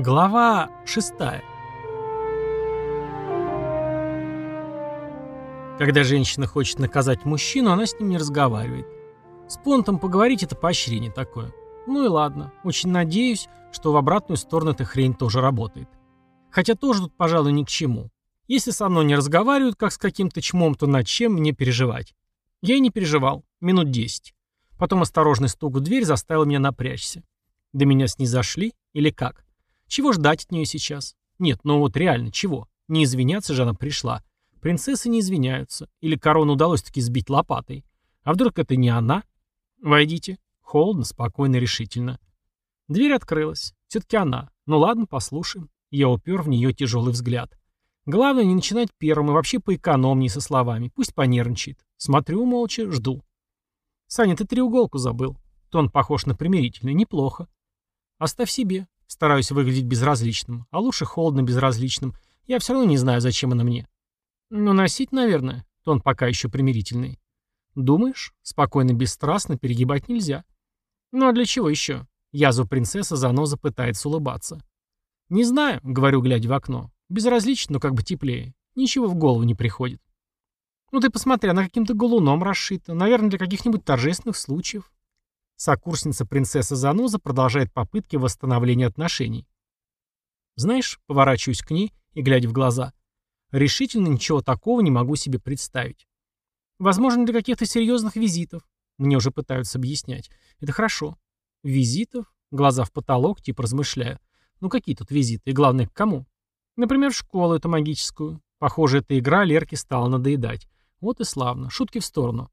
Глава 6 Когда женщина хочет наказать мужчину, она с ним не разговаривает. С понтом поговорить – это поощрение такое. Ну и ладно. Очень надеюсь, что в обратную сторону эта хрень тоже работает. Хотя тоже тут, пожалуй, ни к чему. Если со мной не разговаривают, как с каким-то чмом, то над чем мне переживать? Я и не переживал. Минут десять. Потом осторожный стук в дверь заставил меня напрячься. До меня снизошли? Или как? Чего ждать от нее сейчас? Нет, ну вот реально, чего? Не извиняться же она пришла. Принцессы не извиняются. Или корону удалось таки сбить лопатой. А вдруг это не она? Войдите. Холодно, спокойно, решительно. Дверь открылась. Все-таки она. Ну ладно, послушаем. Я упер в нее тяжелый взгляд. Главное не начинать первым и вообще поэкономнее со словами. Пусть понервничает. Смотрю молча, жду. Саня, ты треуголку забыл. Тон похож на примирительный. Неплохо. Оставь себе. Стараюсь выглядеть безразличным, а лучше холодно безразличным. Я все равно не знаю, зачем она мне. Ну, носить, наверное. Тон пока еще примирительный. Думаешь? Спокойно, бесстрастно, перегибать нельзя. Ну, а для чего еще? Язва принцесса заноза пытается улыбаться. Не знаю, говорю, глядя в окно. Безразлично, но как бы теплее. Ничего в голову не приходит. Ну ты посмотри, она каким-то галуном расшита. Наверное, для каких-нибудь торжественных случаев. Сокурсница принцесса Заноза продолжает попытки восстановления отношений. Знаешь, поворачиваюсь к ней и глядя в глаза. Решительно ничего такого не могу себе представить. Возможно, для каких-то серьезных визитов. Мне уже пытаются объяснять. Это хорошо. Визитов? Глаза в потолок, типа размышляю. Ну какие тут визиты? И главное, к кому? Например, в школу эту магическую. Похоже, эта игра Лерке стала надоедать. Вот и славно. Шутки в сторону.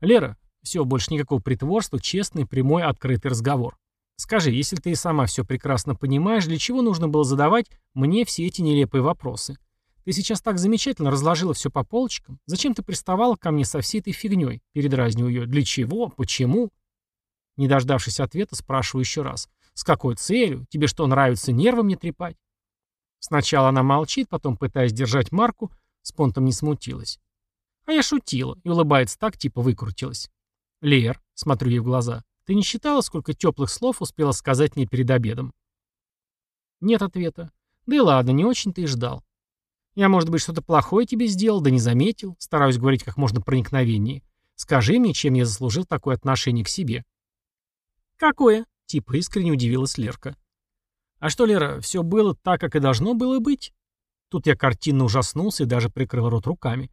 Лера, все, больше никакого притворства, честный, прямой, открытый разговор. Скажи, если ты и сама все прекрасно понимаешь, для чего нужно было задавать мне все эти нелепые вопросы? Ты сейчас так замечательно разложила все по полочкам. Зачем ты приставала ко мне со всей этой фигней? Передразниваю ее. Для чего? Почему? Не дождавшись ответа, спрашиваю еще раз. С какой целью? Тебе что, нравится нервы мне трепать? Сначала она молчит, потом, пытаясь держать марку, с понтом не смутилась. А я шутила и улыбается так, типа выкрутилась. «Лер», — смотрю ей в глаза, — «ты не считала, сколько теплых слов успела сказать мне перед обедом?» Нет ответа. Да и ладно, не очень ты и ждал. Я, может быть, что-то плохое тебе сделал, да не заметил. Стараюсь говорить как можно проникновеннее. Скажи мне, чем я заслужил такое отношение к себе. Какое? Типа искренне удивилась Лерка. А что, Лера, все было так, как и должно было быть? Тут я картинно ужаснулся и даже прикрыл рот руками.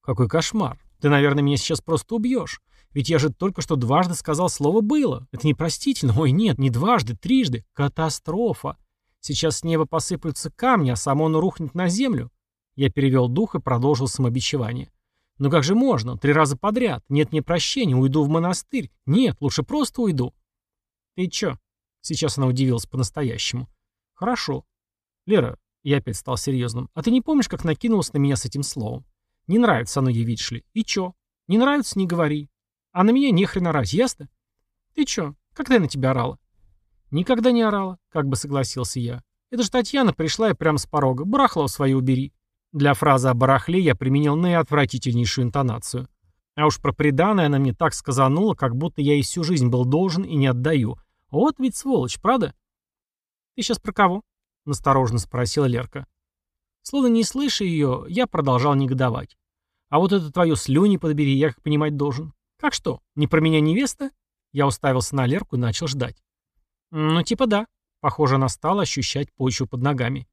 Какой кошмар. Ты, наверное, меня сейчас просто убьешь. Ведь я же только что дважды сказал слово «было». Это непростительно. Ой, нет, не дважды, трижды. Катастрофа. Сейчас с неба посыплются камни, а само оно рухнет на землю. Я перевел дух и продолжил самобичевание. Ну как же можно? Три раза подряд. Нет мне прощения, уйду в монастырь. Нет, лучше просто уйду. Ты чё? Сейчас она удивилась по-настоящему. Хорошо. Лера, я опять стал серьезным. А ты не помнишь, как накинулась на меня с этим словом? Не нравится оно ей, видишь ли. И чё? Не нравится, не говори. А на меня нехрена орать, ясно? Ты чё, когда я на тебя орала? Никогда не орала, как бы согласился я. Это же Татьяна пришла и прямо с порога. Барахло свои убери. Для фразы о барахле я применил наиотвратительнейшую интонацию. А уж про преданное она мне так сказанула, как будто я ей всю жизнь был должен и не отдаю. Вот ведь сволочь, правда? Ты сейчас про кого? Настороженно спросила Лерка. Словно не слыша ее, я продолжал негодовать. А вот это твое слюни подбери, я как понимать должен. «Как что, не про меня невеста?» Я уставился на Лерку и начал ждать. «Ну, типа да». Похоже, она стала ощущать почву под ногами.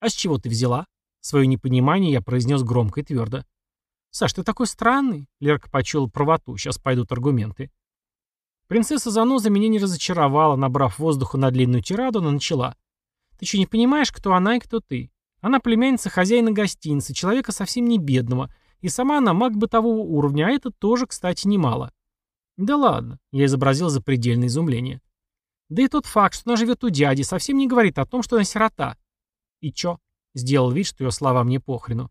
«А с чего ты взяла?» Свое непонимание я произнес громко и твердо. «Саш, ты такой странный!» Лерка почуяла правоту, сейчас пойдут аргументы. Принцесса Заноза меня не разочаровала, набрав воздуха на длинную тираду, она начала. «Ты что, не понимаешь, кто она и кто ты? Она племянница хозяина гостиницы, человека совсем не бедного, и сама она маг бытового уровня, а это тоже, кстати, немало. Да ладно, я изобразил запредельное изумление. Да и тот факт, что она живет у дяди, совсем не говорит о том, что она сирота. И чё? Сделал вид, что ее слова мне похрену.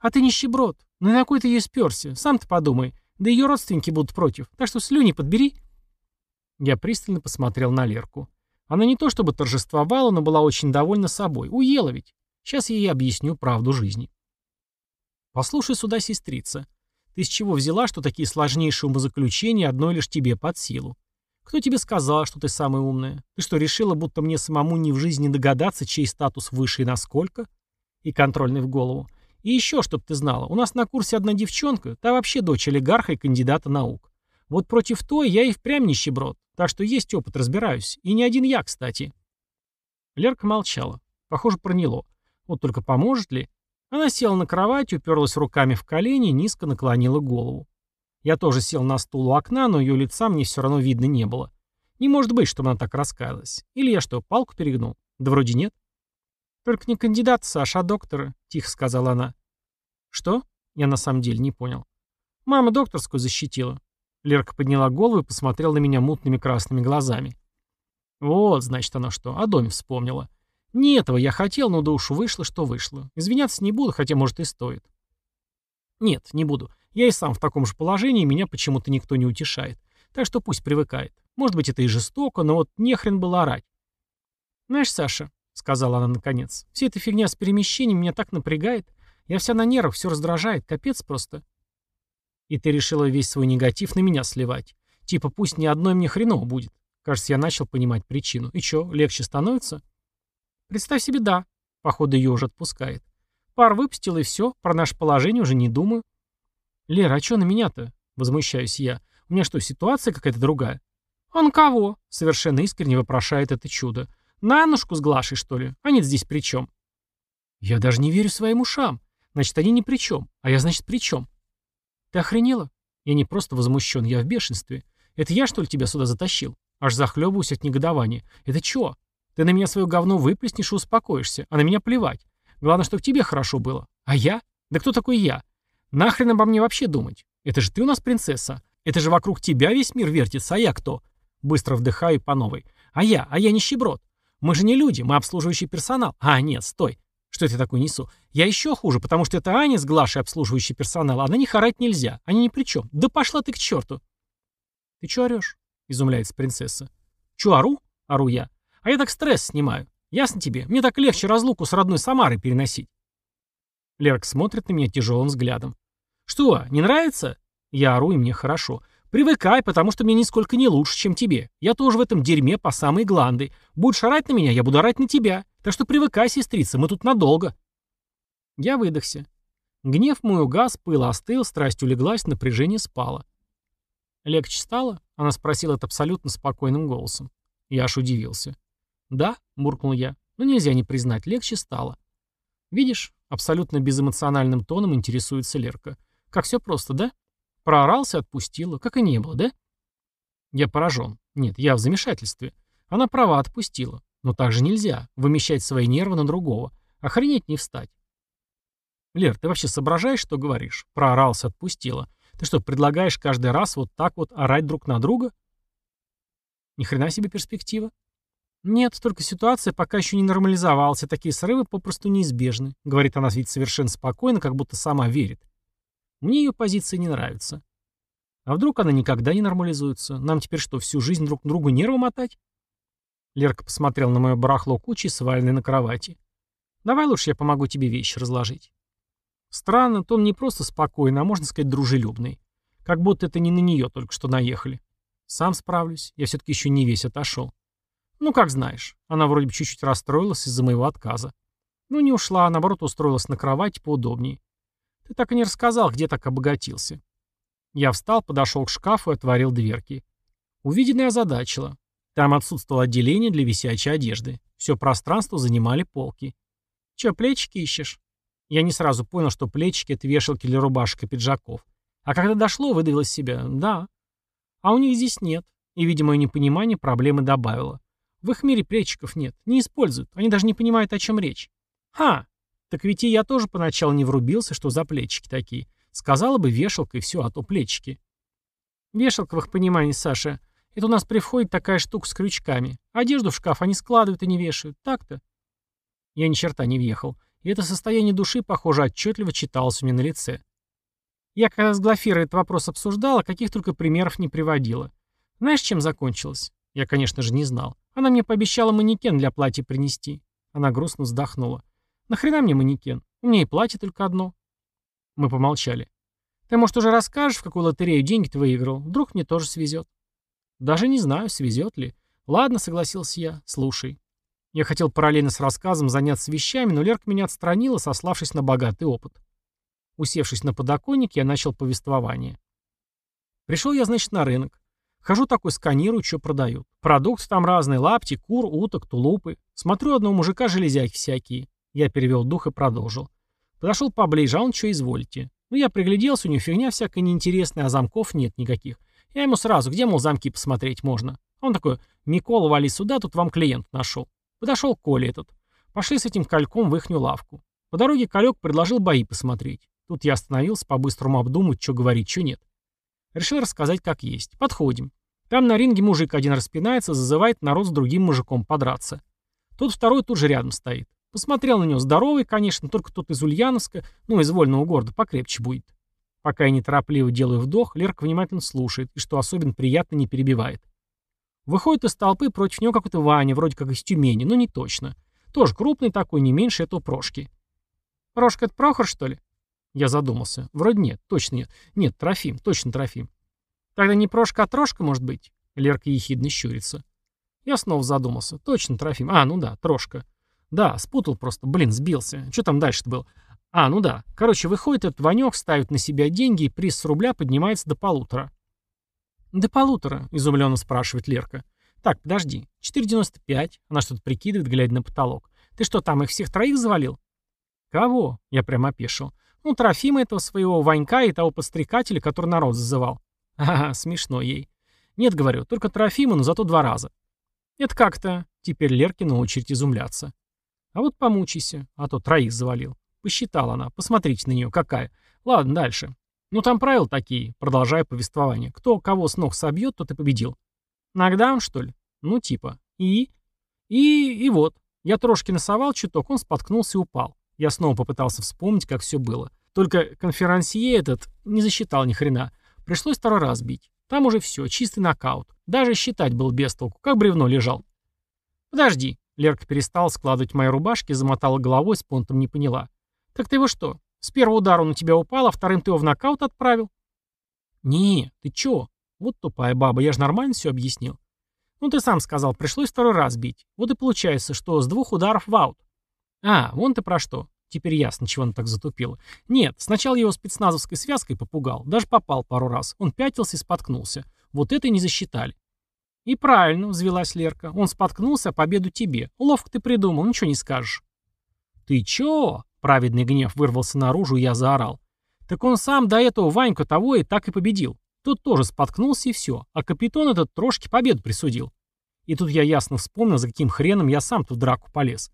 А ты нищеброд. Ну на какой ты ее сперся? Сам ты подумай. Да ее родственники будут против. Так что слюни подбери. Я пристально посмотрел на Лерку. Она не то чтобы торжествовала, но была очень довольна собой. Уела ведь. Сейчас я ей объясню правду жизни. Послушай сюда, сестрица. Ты с чего взяла, что такие сложнейшие умозаключения одной лишь тебе под силу? Кто тебе сказал, что ты самая умная? Ты что, решила, будто мне самому ни в жизни догадаться, чей статус выше и насколько? И контрольный в голову. И еще, чтоб ты знала, у нас на курсе одна девчонка, та вообще дочь олигарха и кандидата наук. Вот против той я и впрямь нищеброд, так что есть опыт, разбираюсь. И не один я, кстати. Лерка молчала. Похоже, проняло. Вот только поможет ли? Она села на кровать, уперлась руками в колени низко наклонила голову. Я тоже сел на стул у окна, но ее лица мне все равно видно не было. Не может быть, чтобы она так раскаялась. Или я что, палку перегнул? Да вроде нет. Только не кандидат, Саша, а доктора, тихо сказала она. Что? Я на самом деле не понял. Мама докторскую защитила. Лерка подняла голову и посмотрела на меня мутными красными глазами. Вот, значит, она что, о доме вспомнила. Не этого я хотел, но да уж вышло, что вышло. Извиняться не буду, хотя, может, и стоит. Нет, не буду. Я и сам в таком же положении, меня почему-то никто не утешает. Так что пусть привыкает. Может быть, это и жестоко, но вот нехрен было орать. «Знаешь, Саша», — сказала она наконец, — «вся эта фигня с перемещением меня так напрягает. Я вся на нервах, все раздражает, капец просто». «И ты решила весь свой негатив на меня сливать. Типа пусть ни одной мне хреново будет. Кажется, я начал понимать причину. И чё, легче становится?» «Представь себе, да». Походу, ее уже отпускает. Пар выпустил, и все, про наше положение уже не думаю. «Лера, а чё на меня-то?» — возмущаюсь я. «У меня что, ситуация какая-то другая?» «Он кого?» — совершенно искренне вопрошает это чудо. «На Аннушку с Глашей, что ли? Они здесь при чем?» «Я даже не верю своим ушам. Значит, они ни при чем. А я, значит, при чем?» «Ты охренела?» Я не просто возмущен, я в бешенстве. Это я, что ли, тебя сюда затащил? Аж захлебываюсь от негодования. Это чё? Ты на меня свое говно выплеснешь и успокоишься, а на меня плевать. Главное, чтобы тебе хорошо было. А я? Да кто такой я? Нахрен обо мне вообще думать? Это же ты у нас принцесса. Это же вокруг тебя весь мир вертится, а я кто? Быстро вдыхаю по новой. А я? А я нищеброд. Мы же не люди, мы обслуживающий персонал. А, нет, стой. Что это такое несу? Я еще хуже, потому что это Аня с Глашей обслуживающий персонал, а на них орать нельзя. Они ни при чем. Да пошла ты к черту. Ты че орешь? Изумляется принцесса. Че ору? Ору я. А я так стресс снимаю. Ясно тебе? Мне так легче разлуку с родной Самарой переносить. Лерк смотрит на меня тяжелым взглядом. «Что, не нравится?» Я ору, и мне хорошо. «Привыкай, потому что мне нисколько не лучше, чем тебе. Я тоже в этом дерьме по самой гланды. Будешь орать на меня, я буду орать на тебя. Так что привыкай, сестрица, мы тут надолго». Я выдохся. Гнев мой угас, пыл остыл, страсть улеглась, напряжение спало. «Легче стало?» — она спросила это абсолютно спокойным голосом. Я аж удивился. «Да», — буркнул я, — «но нельзя не признать, легче стало». «Видишь, Абсолютно безэмоциональным тоном интересуется Лерка. Как все просто, да? Проорался, отпустила. Как и не было, да? Я поражен. Нет, я в замешательстве. Она права, отпустила. Но так же нельзя. Вымещать свои нервы на другого. Охренеть не встать. Лер, ты вообще соображаешь, что говоришь? Проорался, отпустила. Ты что, предлагаешь каждый раз вот так вот орать друг на друга? Ни хрена себе перспектива. «Нет, только ситуация пока еще не нормализовалась, и такие срывы попросту неизбежны», — говорит она ведь совершенно спокойно, как будто сама верит. Мне ее позиция не нравится. А вдруг она никогда не нормализуется? Нам теперь что, всю жизнь друг другу нервы мотать? Лерка посмотрел на мое барахло кучи, сваленной на кровати. «Давай лучше я помогу тебе вещи разложить». Странно, то он не просто спокойный, а можно сказать дружелюбный. Как будто это не на нее только что наехали. Сам справлюсь, я все-таки еще не весь отошел. Ну, как знаешь. Она вроде бы чуть-чуть расстроилась из-за моего отказа. Ну, не ушла, а наоборот устроилась на кровати поудобнее. Ты так и не рассказал, где так обогатился. Я встал, подошел к шкафу и отворил дверки. Увиденное озадачило. Там отсутствовало отделение для висячей одежды. Все пространство занимали полки. Че, плечики ищешь? Я не сразу понял, что плечики — это вешалки для рубашек и пиджаков. А когда дошло, выдавил из себя «да». А у них здесь нет. И, видимо, непонимание проблемы добавило. В их мире плечиков нет, не используют, они даже не понимают, о чем речь. Ха! Так ведь и я тоже поначалу не врубился, что за плечики такие. Сказала бы вешалка и все, а то плечики. Вешалка в их понимании, Саша, это у нас при входе такая штука с крючками. Одежду в шкаф они складывают и не вешают, так-то? Я ни черта не въехал, и это состояние души, похоже, отчетливо читалось у меня на лице. Я когда с Глафирой этот вопрос обсуждала, каких только примеров не приводила. Знаешь, чем закончилось? Я, конечно же, не знал. Она мне пообещала манекен для платья принести. Она грустно вздохнула. Нахрена мне манекен? У меня и платье только одно. Мы помолчали. Ты, может, уже расскажешь, в какую лотерею деньги ты выиграл? Вдруг мне тоже свезет. Даже не знаю, свезет ли. Ладно, согласился я, слушай. Я хотел параллельно с рассказом заняться вещами, но Лерка меня отстранила, сославшись на богатый опыт. Усевшись на подоконник, я начал повествование. Пришел я, значит, на рынок. Хожу такой, сканирую, что продают. Продукты там разные, лапти, кур, уток, тулупы. Смотрю одного мужика железяки всякие. Я перевел дух и продолжил. Подошел поближе, а он что изволите. Ну, я пригляделся, у него фигня всякая неинтересная, а замков нет никаких. Я ему сразу, где, мол, замки посмотреть можно? Он такой, Микола, вали сюда, тут вам клиент нашел. Подошел Коля этот. Пошли с этим кольком в ихнюю лавку. По дороге Колек предложил бои посмотреть. Тут я остановился, по-быстрому обдумать, что говорить, что нет. Решил рассказать, как есть. Подходим. Там на ринге мужик один распинается, зазывает народ с другим мужиком подраться. Тот второй тут же рядом стоит. Посмотрел на него здоровый, конечно, только тот из Ульяновска, ну, из вольного города, покрепче будет. Пока я неторопливо делаю вдох, Лерка внимательно слушает и, что особенно приятно, не перебивает. Выходит из толпы против него какой-то Ваня, вроде как из Тюмени, но не точно. Тоже крупный такой, не меньше этого Прошки. «Прошка — это Прохор, что ли?» Я задумался. Вроде нет, точно нет. Нет, Трофим, точно Трофим. Тогда не Прошка, а Трошка, может быть? Лерка ехидно щурится. Я снова задумался. Точно Трофим. А, ну да, Трошка. Да, спутал просто. Блин, сбился. Что там дальше-то было? А, ну да. Короче, выходит этот Ванек, ставит на себя деньги, и приз с рубля поднимается до полутора. «До полутора», — изумленно спрашивает Лерка. «Так, подожди. 4,95». Она что-то прикидывает, глядя на потолок. «Ты что, там их всех троих завалил?» «Кого?» — я прямо опешил. «Ну, Трофима этого своего Ванька и того подстрекателя, который народ зазывал». «Ага, смешно ей». «Нет, говорю, только Трофима, но зато два раза». «Это как-то...» Теперь Лерке на очередь изумляться. «А вот помучайся, а то троих завалил». Посчитала она. Посмотрите на нее, какая. Ладно, дальше. Ну там правила такие, продолжая повествование. Кто кого с ног собьет, тот и победил. Нокдаун, что ли? Ну типа. И? И... и вот. Я трошки носовал чуток, он споткнулся и упал. Я снова попытался вспомнить, как все было. Только конферансье этот не засчитал ни хрена. Пришлось второй раз бить. Там уже все, чистый нокаут. Даже считать был без толку, как бревно лежал. Подожди. Лерка перестала складывать мои рубашки, замотала головой, с понтом не поняла. «Так ты его что, с первого удара он на тебя упал, а вторым ты его в нокаут отправил?» «Не, ты чё? Вот тупая баба, я же нормально все объяснил». «Ну ты сам сказал, пришлось второй раз бить. Вот и получается, что с двух ударов в аут». «А, вон ты про что. Теперь ясно, чего она так затупила. Нет, сначала его спецназовской связкой попугал, даже попал пару раз. Он пятился и споткнулся. Вот это и не засчитали». «И правильно», — взвелась Лерка. «Он споткнулся, а победу тебе. Ловко ты придумал, ничего не скажешь». «Ты чё?» Праведный гнев вырвался наружу, и я заорал. Так он сам до этого Ваньку того и так и победил. Тут тоже споткнулся и все, а капитан этот трошки победу присудил. И тут я ясно вспомнил, за каким хреном я сам тут в драку полез.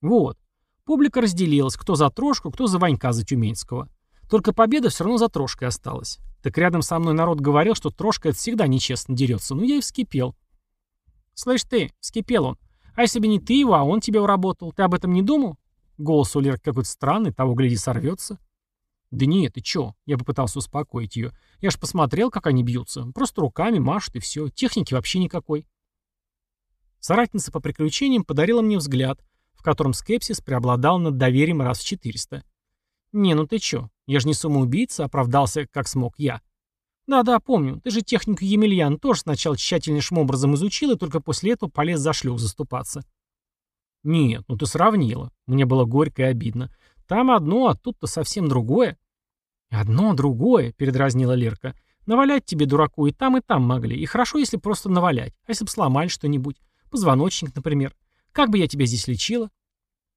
Вот. Публика разделилась, кто за трошку, кто за Ванька за Тюменского. Только победа все равно за трошкой осталась. Так рядом со мной народ говорил, что трошка это всегда нечестно дерется. Ну я и вскипел. «Слышь ты, вскипел он. А если бы не ты его, а он тебя уработал, ты об этом не думал? Голос у Леры какой-то странный, того, гляди, сорвется. «Да нет, ты чё?» Я попытался успокоить ее. «Я ж посмотрел, как они бьются. Просто руками машут и все. Техники вообще никакой». Соратница по приключениям подарила мне взгляд, в котором скепсис преобладал над доверием раз в 400. «Не, ну ты чё? Я же не самоубийца», — оправдался, как смог я. «Да-да, помню. Ты же технику Емельян тоже сначала тщательнейшим образом изучил и только после этого полез за шлюх заступаться». «Нет, ну ты сравнила. Мне было горько и обидно. Там одно, а тут-то совсем другое». «Одно, другое», — передразнила Лерка. «Навалять тебе, дураку, и там, и там могли. И хорошо, если просто навалять. А если бы сломали что-нибудь? Позвоночник, например. Как бы я тебя здесь лечила?»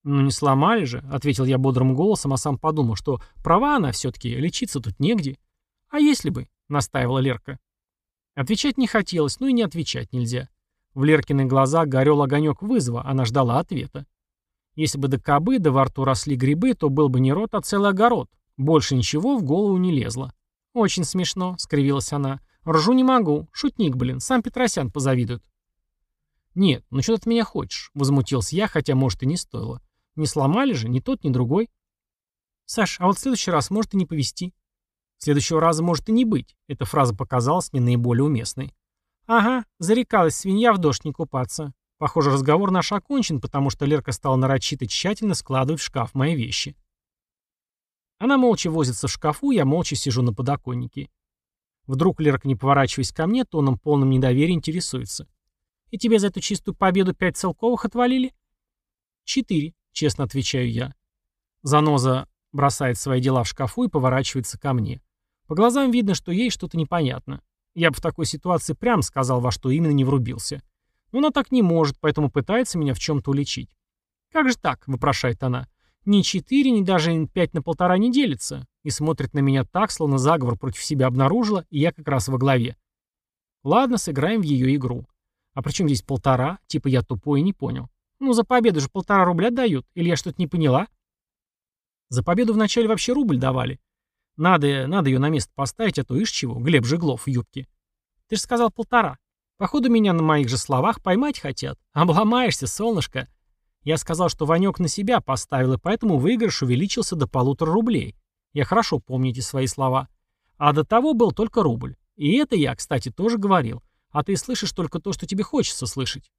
«Ну не сломали же», — ответил я бодрым голосом, а сам подумал, что права она все-таки, лечиться тут негде. «А если бы?» — настаивала Лерка. Отвечать не хотелось, ну и не отвечать нельзя. В Леркиных глазах горел огонек вызова, она ждала ответа. Если бы до кобы, да во рту росли грибы, то был бы не рот, а целый огород. Больше ничего в голову не лезло. «Очень смешно», — скривилась она. «Ржу не могу. Шутник, блин. Сам Петросян позавидует». «Нет, ну что ты от меня хочешь?» — возмутился я, хотя, может, и не стоило. «Не сломали же, ни тот, ни другой». «Саш, а вот в следующий раз может и не повезти». «Следующего раза может и не быть». Эта фраза показалась мне наиболее уместной. «Ага, зарекалась свинья в дождь не купаться». Похоже, разговор наш окончен, потому что Лерка стала нарочито тщательно складывать в шкаф мои вещи. Она молча возится в шкафу, я молча сижу на подоконнике. Вдруг Лерка, не поворачиваясь ко мне, тоном полным недоверия интересуется. «И тебе за эту чистую победу пять целковых отвалили?» «Четыре», — честно отвечаю я. Заноза бросает свои дела в шкафу и поворачивается ко мне. По глазам видно, что ей что-то непонятно. Я бы в такой ситуации прям сказал, во что именно не врубился. Но она так не может, поэтому пытается меня в чем-то уличить. «Как же так?» — вопрошает она. «Ни четыре, ни даже пять на полтора не делится». И смотрит на меня так, словно заговор против себя обнаружила, и я как раз во главе. Ладно, сыграем в ее игру. А при чем здесь полтора? Типа я тупой и не понял. Ну, за победу же полтора рубля дают. Или я что-то не поняла? За победу вначале вообще рубль давали. Надо, надо ее на место поставить, а то ишь чего, Глеб Жеглов в юбке. Ты же сказал полтора. Походу, меня на моих же словах поймать хотят. Обломаешься, солнышко. Я сказал, что Ванек на себя поставил, и поэтому выигрыш увеличился до полутора рублей. Я хорошо помню эти свои слова. А до того был только рубль. И это я, кстати, тоже говорил. А ты слышишь только то, что тебе хочется слышать.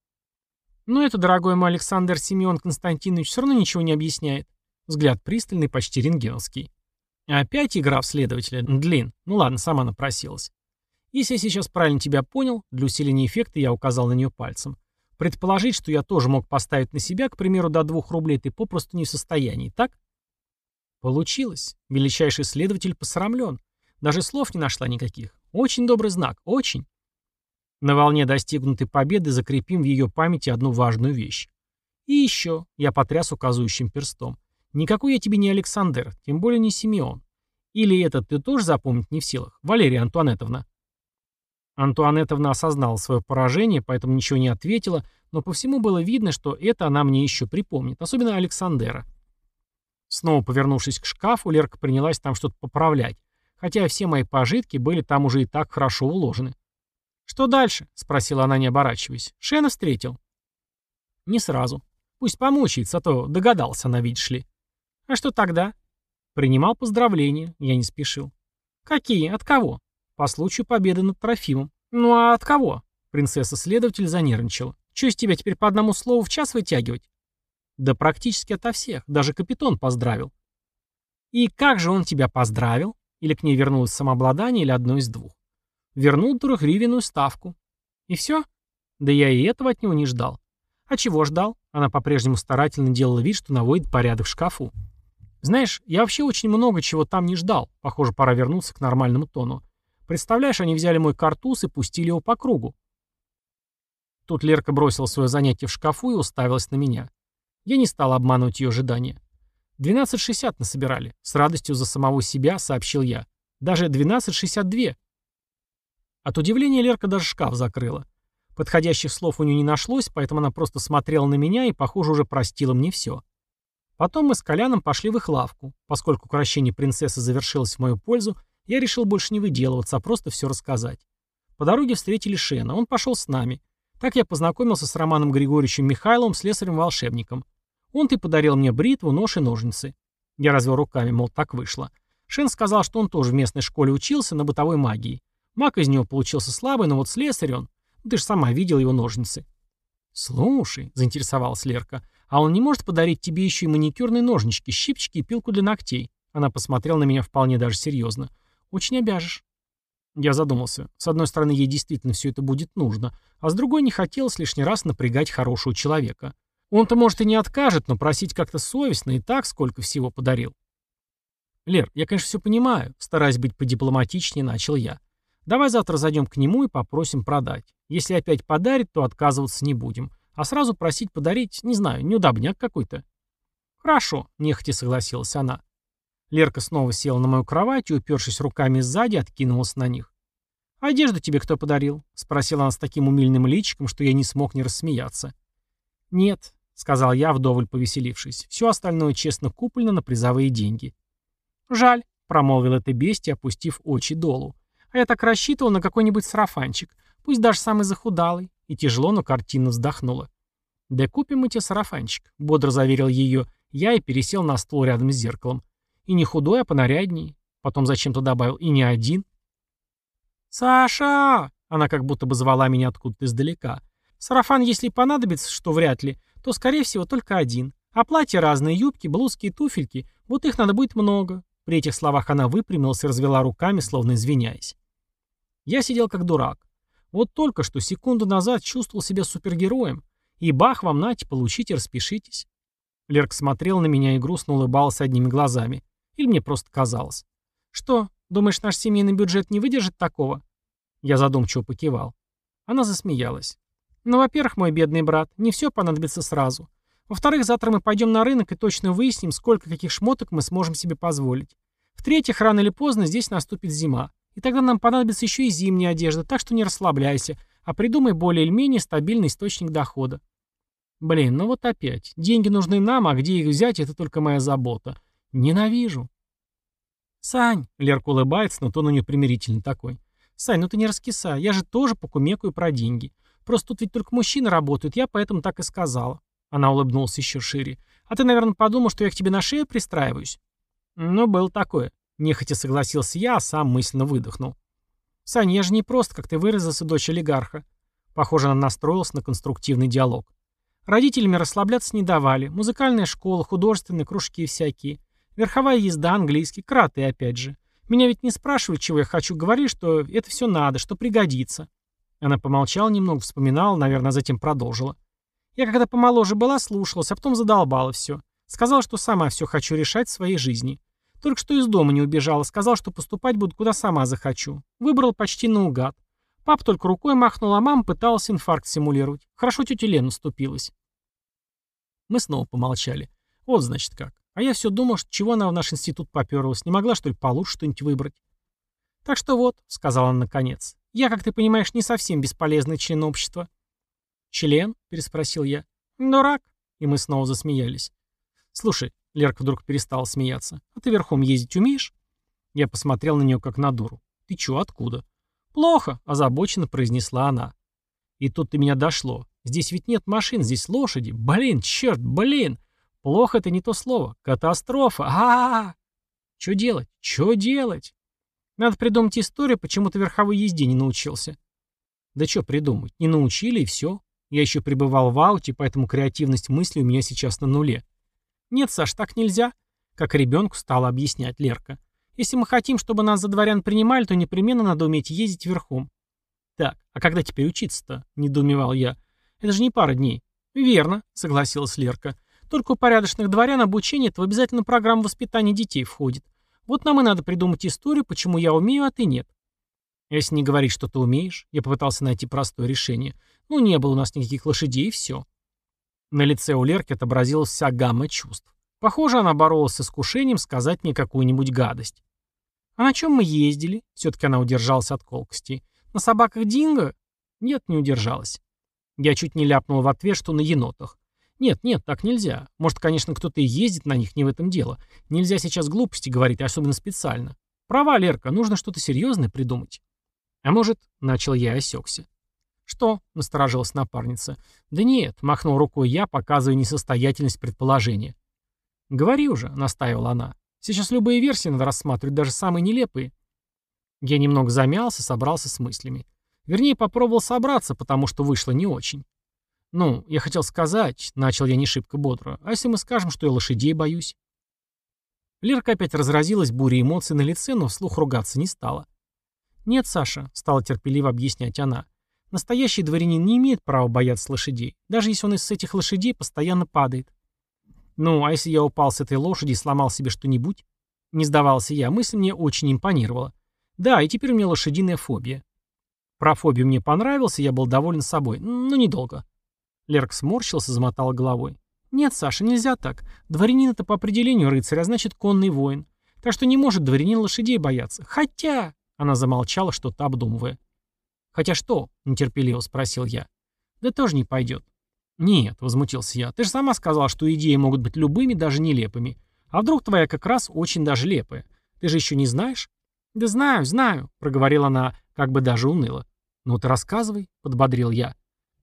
Но это, дорогой мой Александр Семен Константинович, все равно ничего не объясняет. Взгляд пристальный, почти рентгеновский. Опять игра в следователя. Длин. Ну ладно, сама напросилась. Если я сейчас правильно тебя понял, для усиления эффекта я указал на нее пальцем. Предположить, что я тоже мог поставить на себя, к примеру, до двух рублей, ты попросту не в состоянии, так? Получилось. Величайший следователь посрамлен. Даже слов не нашла никаких. Очень добрый знак. Очень. На волне достигнутой победы закрепим в ее памяти одну важную вещь. И еще, я потряс указывающим перстом. Никакой я тебе не Александр, тем более не Симеон. Или этот ты тоже запомнить не в силах, Валерия Антуанетовна? Антуанеттовна осознала свое поражение, поэтому ничего не ответила, но по всему было видно, что это она мне еще припомнит, особенно Александера. Снова повернувшись к шкафу, Лерка принялась там что-то поправлять, хотя все мои пожитки были там уже и так хорошо уложены. «Что дальше?» — спросила она, не оборачиваясь. «Шена встретил?» «Не сразу. Пусть помучается, а то догадался она, видишь ли». «А что тогда?» «Принимал поздравления, я не спешил». «Какие? От кого?» По случаю победы над Трофимом. Ну а от кого? Принцесса-следователь занервничала. Че из тебя теперь по одному слову в час вытягивать? Да практически ото всех. Даже капитан поздравил. И как же он тебя поздравил? Или к ней вернулось самообладание, или одно из двух? Вернул трехгривенную ставку. И все? Да я и этого от него не ждал. А чего ждал? Она по-прежнему старательно делала вид, что наводит порядок в шкафу. Знаешь, я вообще очень много чего там не ждал. Похоже, пора вернуться к нормальному тону. Представляешь, они взяли мой картуз и пустили его по кругу. Тут Лерка бросила свое занятие в шкафу и уставилась на меня. Я не стал обманывать ее ожидания. 12.60 насобирали. С радостью за самого себя сообщил я. Даже 12.62. От удивления Лерка даже шкаф закрыла. Подходящих слов у нее не нашлось, поэтому она просто смотрела на меня и, похоже, уже простила мне все. Потом мы с Коляном пошли в их лавку. Поскольку украшение принцессы завершилось в мою пользу, я решил больше не выделываться, а просто все рассказать. По дороге встретили Шена, он пошел с нами. Так я познакомился с Романом Григорьевичем Михайловым, слесарем-волшебником. Он-то и подарил мне бритву, нож и ножницы. Я развел руками, мол, так вышло. Шен сказал, что он тоже в местной школе учился на бытовой магии. Маг из него получился слабый, но вот слесарь он... Ты же сама видел его ножницы. «Слушай», — заинтересовалась Лерка, «а он не может подарить тебе еще и маникюрные ножнички, щипчики и пилку для ногтей?» Она посмотрела на меня вполне даже серьезно. Очень обяжешь. Я задумался. С одной стороны, ей действительно все это будет нужно, а с другой не хотелось лишний раз напрягать хорошего человека. Он-то, может, и не откажет, но просить как-то совестно и так, сколько всего подарил. Лер, я, конечно, все понимаю, стараясь быть подипломатичнее, начал я. Давай завтра зайдем к нему и попросим продать. Если опять подарит, то отказываться не будем. А сразу просить подарить, не знаю, неудобняк какой-то. Хорошо, нехотя согласилась она. Лерка снова села на мою кровать и, упершись руками сзади, откинулась на них. «Одежду тебе кто подарил?» — спросила она с таким умильным личиком, что я не смог не рассмеяться. «Нет», — сказал я, вдоволь повеселившись. «Все остальное честно куплено на призовые деньги». «Жаль», — промолвил это бестия, опустив очи долу. «А я так рассчитывал на какой-нибудь сарафанчик, пусть даже самый захудалый». И тяжело, но картинно вздохнула. «Да купим мы тебе сарафанчик», — бодро заверил ее я и пересел на стол рядом с зеркалом. И не худой, а понарядней. Потом зачем-то добавил «и не один». «Саша!» Она как будто бы звала меня откуда-то издалека. «Сарафан, если понадобится, что вряд ли, то, скорее всего, только один. А платья разные, юбки, блузки и туфельки, вот их надо будет много». При этих словах она выпрямилась и развела руками, словно извиняясь. Я сидел как дурак. Вот только что, секунду назад, чувствовал себя супергероем. И бах, вам нате, получите, распишитесь. Лерк смотрел на меня и грустно улыбался одними глазами. Или мне просто казалось. Что, думаешь, наш семейный бюджет не выдержит такого? Я задумчиво покивал. Она засмеялась. Ну, во-первых, мой бедный брат, не все понадобится сразу. Во-вторых, завтра мы пойдем на рынок и точно выясним, сколько каких шмоток мы сможем себе позволить. В-третьих, рано или поздно здесь наступит зима. И тогда нам понадобится еще и зимняя одежда, так что не расслабляйся, а придумай более или менее стабильный источник дохода. Блин, ну вот опять. Деньги нужны нам, а где их взять, это только моя забота. Ненавижу. Сань, Лерка улыбается, но тон у нее примирительный такой. Сань, ну ты не раскисай, я же тоже покумекаю про деньги. Просто тут ведь только мужчины работают, я поэтому так и сказала. Она улыбнулась еще шире. А ты, наверное, подумал, что я к тебе на шею пристраиваюсь? Ну, было такое. Нехотя согласился я, а сам мысленно выдохнул. Сань, я же не просто, как ты выразился, дочь олигарха. Похоже, она настроилась на конструктивный диалог. Родителями расслабляться не давали. Музыкальная школа, художественные кружки всякие. Верховая езда, английский, кроты опять же. Меня ведь не спрашивают, чего я хочу, говорили, что это все надо, что пригодится. Она помолчала немного, вспоминала, наверное, затем продолжила. Я когда помоложе была, слушалась, а потом задолбала все. Сказала, что сама все хочу решать в своей жизни. Только что из дома не убежала, сказал, что поступать буду куда сама захочу. Выбрал почти наугад. Пап только рукой махнул, а мама пыталась инфаркт симулировать. Хорошо тетя Лена ступилась. Мы снова помолчали. Вот, значит, как. А я все думал, что чего она в наш институт поперлась. Не могла, что ли, получше что-нибудь выбрать? Так что вот, сказала она наконец. Я, как ты понимаешь, не совсем бесполезный член общества. Член? Переспросил я. Дурак. И мы снова засмеялись. Слушай, Лерка вдруг перестала смеяться. А ты верхом ездить умеешь? Я посмотрел на нее как на дуру. Ты чё, откуда? Плохо, озабоченно произнесла она. И тут до меня дошло. Здесь ведь нет машин, здесь лошади. Блин, черт, блин. Плохо это не то слово. Катастрофа. А, -а, -а. Что делать? Что делать? Надо придумать историю, почему ты верховой езде не научился. Да что придумать? Не научили и все. Я еще пребывал в ауте, поэтому креативность мысли у меня сейчас на нуле. Нет, Саш, так нельзя. Как ребенку стала объяснять Лерка. Если мы хотим, чтобы нас за дворян принимали, то непременно надо уметь ездить верхом. Так, а когда теперь учиться-то? Недоумевал я. Это же не пара дней. Верно, согласилась Лерка. Только у порядочных дворян обучение это в обязательную программу воспитания детей входит. Вот нам и надо придумать историю, почему я умею, а ты нет. Если не говорить, что ты умеешь, я попытался найти простое решение. Ну, не было у нас никаких лошадей, и все. На лице у Лерки отобразилась вся гамма чувств. Похоже, она боролась с искушением сказать мне какую-нибудь гадость. А на чем мы ездили? Все-таки она удержалась от колкостей. На собаках Динго? Нет, не удержалась. Я чуть не ляпнул в ответ, что на енотах. Нет, нет, так нельзя. Может, конечно, кто-то и ездит на них, не в этом дело. Нельзя сейчас глупости говорить, особенно специально. Права, Лерка, нужно что-то серьезное придумать. А может, начал я и осекся. Что? Насторожилась напарница. Да нет, махнул рукой я, показывая несостоятельность предположения. Говори уже, настаивала она. Сейчас любые версии надо рассматривать, даже самые нелепые. Я немного замялся, собрался с мыслями. Вернее, попробовал собраться, потому что вышло не очень. «Ну, я хотел сказать», — начал я не шибко бодро, «а если мы скажем, что я лошадей боюсь?» Лерка опять разразилась бурей эмоций на лице, но вслух ругаться не стала. «Нет, Саша», — стала терпеливо объяснять она, «настоящий дворянин не имеет права бояться лошадей, даже если он из этих лошадей постоянно падает». «Ну, а если я упал с этой лошади и сломал себе что-нибудь?» Не сдавался я, мысль мне очень импонировала. «Да, и теперь у меня лошадиная фобия». Про фобию мне понравился, я был доволен собой, но недолго. Лерк сморщился, замотал головой. «Нет, Саша, нельзя так. Дворянин это по определению рыцарь, а значит конный воин. Так что не может дворянин лошадей бояться. Хотя...» Она замолчала, что-то обдумывая. «Хотя что?» — нетерпеливо спросил я. «Да тоже не пойдет». «Нет», — возмутился я, — «ты же сама сказала, что идеи могут быть любыми, даже нелепыми. А вдруг твоя как раз очень даже лепая? Ты же еще не знаешь?» «Да знаю, знаю», — проговорила она, как бы даже уныло. «Ну ты рассказывай», — подбодрил я.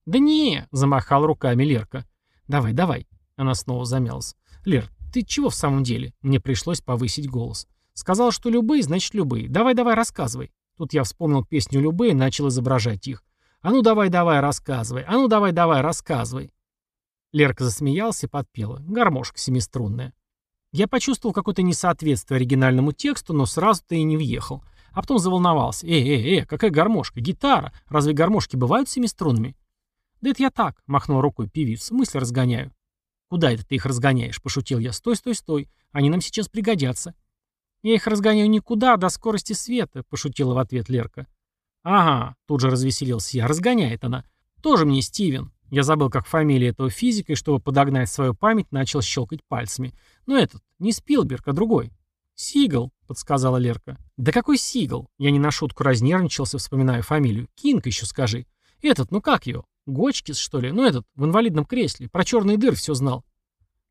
«Да не!» — замахал руками Лерка. «Давай, давай!» — она снова замялась. «Лер, ты чего в самом деле?» Мне пришлось повысить голос. «Сказал, что любые, значит любые. Давай-давай, рассказывай». Тут я вспомнил песню «Любые» и начал изображать их. «А ну давай-давай, рассказывай! А ну давай-давай, рассказывай!» Лерка засмеялся и подпела. Гармошка семиструнная. Я почувствовал какое-то несоответствие оригинальному тексту, но сразу-то и не въехал. А потом заволновался. «Э, э, э, какая гармошка? Гитара! Разве гармошки бывают семиструнными?» «Да это я так», — махнул рукой певица, — «мысли разгоняю». «Куда это ты их разгоняешь?» — пошутил я. «Стой, стой, стой. Они нам сейчас пригодятся». «Я их разгоняю никуда, до скорости света», — пошутила в ответ Лерка. «Ага», — тут же развеселился я, — разгоняет она. «Тоже мне Стивен». Я забыл, как фамилия этого физика, и чтобы подогнать свою память, начал щелкать пальцами. Но этот, не Спилберг, а другой. «Сигал», — подсказала Лерка. «Да какой Сигал?» Я не на шутку разнервничался, вспоминая фамилию. «Кинг еще скажи». «Этот, ну как его? Гочкис, что ли? Ну этот, в инвалидном кресле. Про черный дыр все знал».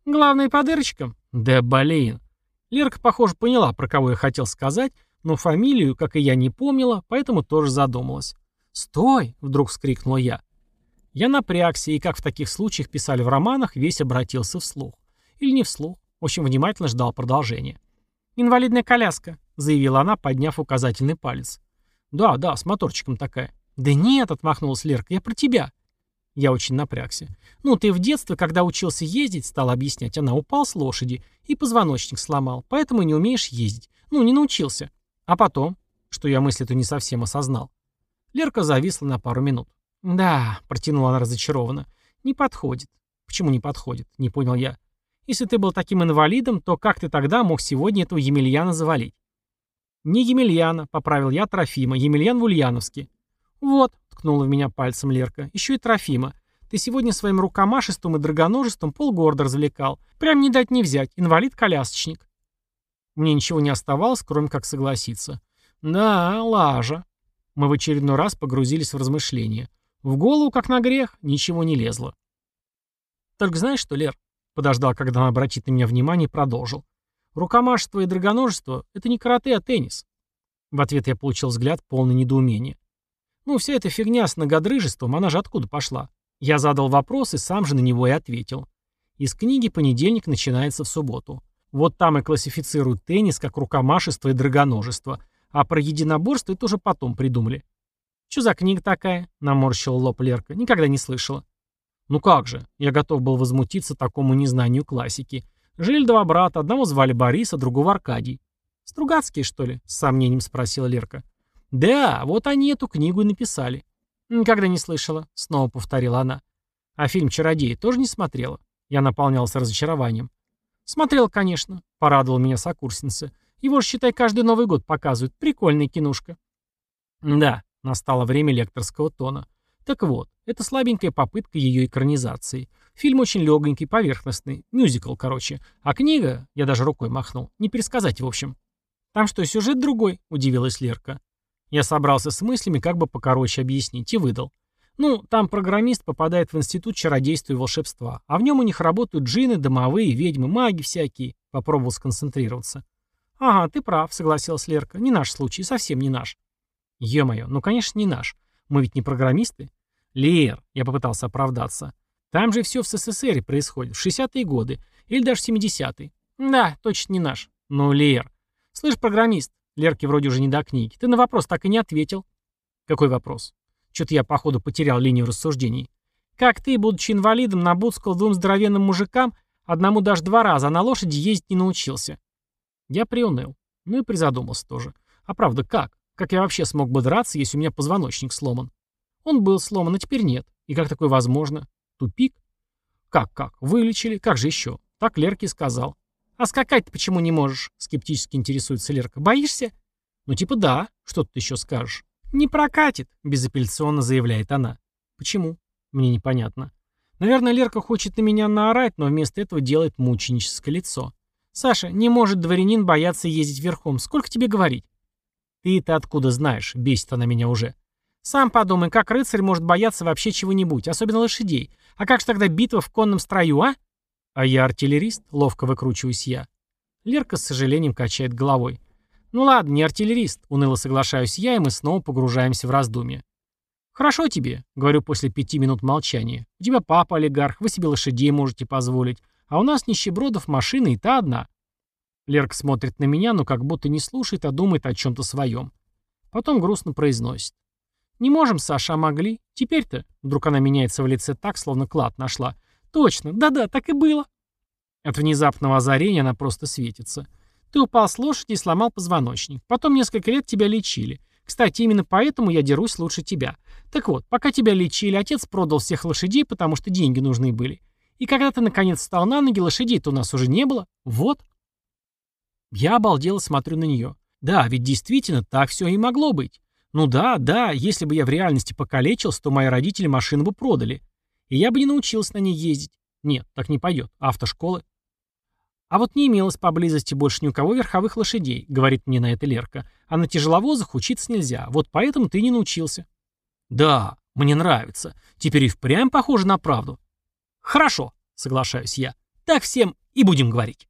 «Главное, по дырочкам?» «Да блин». Лерка, похоже, поняла, про кого я хотел сказать, но фамилию, как и я, не помнила, поэтому тоже задумалась. «Стой!» — вдруг вскрикнул я. Я напрягся, и, как в таких случаях писали в романах, весь обратился вслух. Или не вслух. Очень внимательно ждал продолжения. «Инвалидная коляска», — заявила она, подняв указательный палец. «Да, да, с моторчиком такая». «Да нет», — отмахнулась Лерка, — «я про тебя». Я очень напрягся. «Ну, ты в детстве, когда учился ездить, — стал объяснять, — она упал с лошади и позвоночник сломал, поэтому не умеешь ездить. Ну, не научился. А потом, что я мысль эту не совсем осознал. Лерка зависла на пару минут. «Да», — протянула она разочарованно, — «не подходит». «Почему не подходит?» — не понял я. «Если ты был таким инвалидом, то как ты тогда мог сегодня этого Емельяна завалить?» «Не Емельяна», — поправил я Трофима, Емельян в Ульяновске. «Вот», — ткнула в меня пальцем Лерка, — «еще и Трофима. Ты сегодня своим рукомашеством и драгоножеством полгорода развлекал. Прям не дать не взять, инвалид-колясочник». Мне ничего не оставалось, кроме как согласиться. «Да, лажа». Мы в очередной раз погрузились в размышления. В голову, как на грех, ничего не лезло. Только знаешь что, Лер, подождал, когда он обратит на меня внимание, и продолжил. Рукомашество и драгоножество — это не карате, а теннис. В ответ я получил взгляд полный недоумения. Ну, вся эта фигня с ногодрыжеством, она же откуда пошла? Я задал вопрос и сам же на него и ответил. Из книги «Понедельник» начинается в субботу. Вот там и классифицируют теннис как рукомашество и драгоножество, а про единоборство это уже потом придумали. «Что за книга такая?» — наморщила лоб Лерка. «Никогда не слышала». «Ну как же?» Я готов был возмутиться такому незнанию классики. Жили два брата, одного звали Борис, а другого Аркадий. «Стругацкие, что ли?» — с сомнением спросила Лерка. «Да, вот они эту книгу и написали». «Никогда не слышала», — снова повторила она. «А фильм «Чародей» тоже не смотрела?» Я наполнялся разочарованием. «Смотрел, конечно», — порадовал меня сокурсница. «Его же, считай, каждый Новый год показывают. Прикольная кинушка». «Да, Настало время лекторского тона. Так вот, это слабенькая попытка ее экранизации. Фильм очень легонький, поверхностный, мюзикл, короче. А книга, я даже рукой махнул, не пересказать в общем. Там что, сюжет другой? Удивилась Лерка. Я собрался с мыслями, как бы покороче объяснить, и выдал. Ну, там программист попадает в институт чародейства и волшебства, а в нем у них работают джины, домовые, ведьмы, маги всякие. Попробовал сконцентрироваться. Ага, ты прав, согласилась Лерка. Не наш случай, совсем не наш. Е-мое, ну конечно не наш. Мы ведь не программисты. Лер, я попытался оправдаться. Там же все в СССР происходит, в 60-е годы, или даже в 70-е. Да, точно не наш. Ну, Лер. Слышь, программист, Лерке вроде уже не до книги, ты на вопрос так и не ответил. Какой вопрос? Что-то я, походу, потерял линию рассуждений. Как ты, будучи инвалидом, набудскал двум здоровенным мужикам, одному даже два раза, а на лошади ездить не научился? Я приуныл. Ну и призадумался тоже. А правда, как? Как я вообще смог бы драться, если у меня позвоночник сломан? Он был сломан, а теперь нет. И как такое возможно? Тупик? Как-как? Вылечили? Как же еще? Так Лерке сказал. А скакать ты почему не можешь? Скептически интересуется Лерка. Боишься? Ну типа да. Что ты еще скажешь? Не прокатит, безапелляционно заявляет она. Почему? Мне непонятно. Наверное, Лерка хочет на меня наорать, но вместо этого делает мученическое лицо. Саша, не может дворянин бояться ездить верхом. Сколько тебе говорить? «Ты-то откуда знаешь?» — бесит она меня уже. «Сам подумай, как рыцарь может бояться вообще чего-нибудь, особенно лошадей. А как же тогда битва в конном строю, а?» «А я артиллерист», — ловко выкручиваюсь я. Лерка с сожалением качает головой. «Ну ладно, не артиллерист», — уныло соглашаюсь я, и мы снова погружаемся в раздумья. «Хорошо тебе», — говорю после пяти минут молчания. «У тебя папа олигарх, вы себе лошадей можете позволить, а у нас нищебродов машина и та одна. Лерка смотрит на меня, но как будто не слушает, а думает о чем-то своем. Потом грустно произносит. «Не можем, Саша, а могли. Теперь-то...» Вдруг она меняется в лице так, словно клад нашла. «Точно, да-да, так и было». От внезапного озарения она просто светится. Ты упал с лошади и сломал позвоночник. Потом несколько лет тебя лечили. Кстати, именно поэтому я дерусь лучше тебя. Так вот, пока тебя лечили, отец продал всех лошадей, потому что деньги нужны были. И когда ты наконец встал на ноги, лошадей-то у нас уже не было. Вот. Я обалдело смотрю на нее. Да, ведь действительно так все и могло быть. Ну да, да, если бы я в реальности покалечился, то мои родители машину бы продали. И я бы не научился на ней ездить. Нет, так не пойдет. Автошколы. А вот не имелось поблизости больше ни у кого верховых лошадей, говорит мне на это Лерка. А на тяжеловозах учиться нельзя. Вот поэтому ты не научился. Да, мне нравится. Теперь и впрямь похоже на правду. Хорошо, соглашаюсь я. Так всем и будем говорить.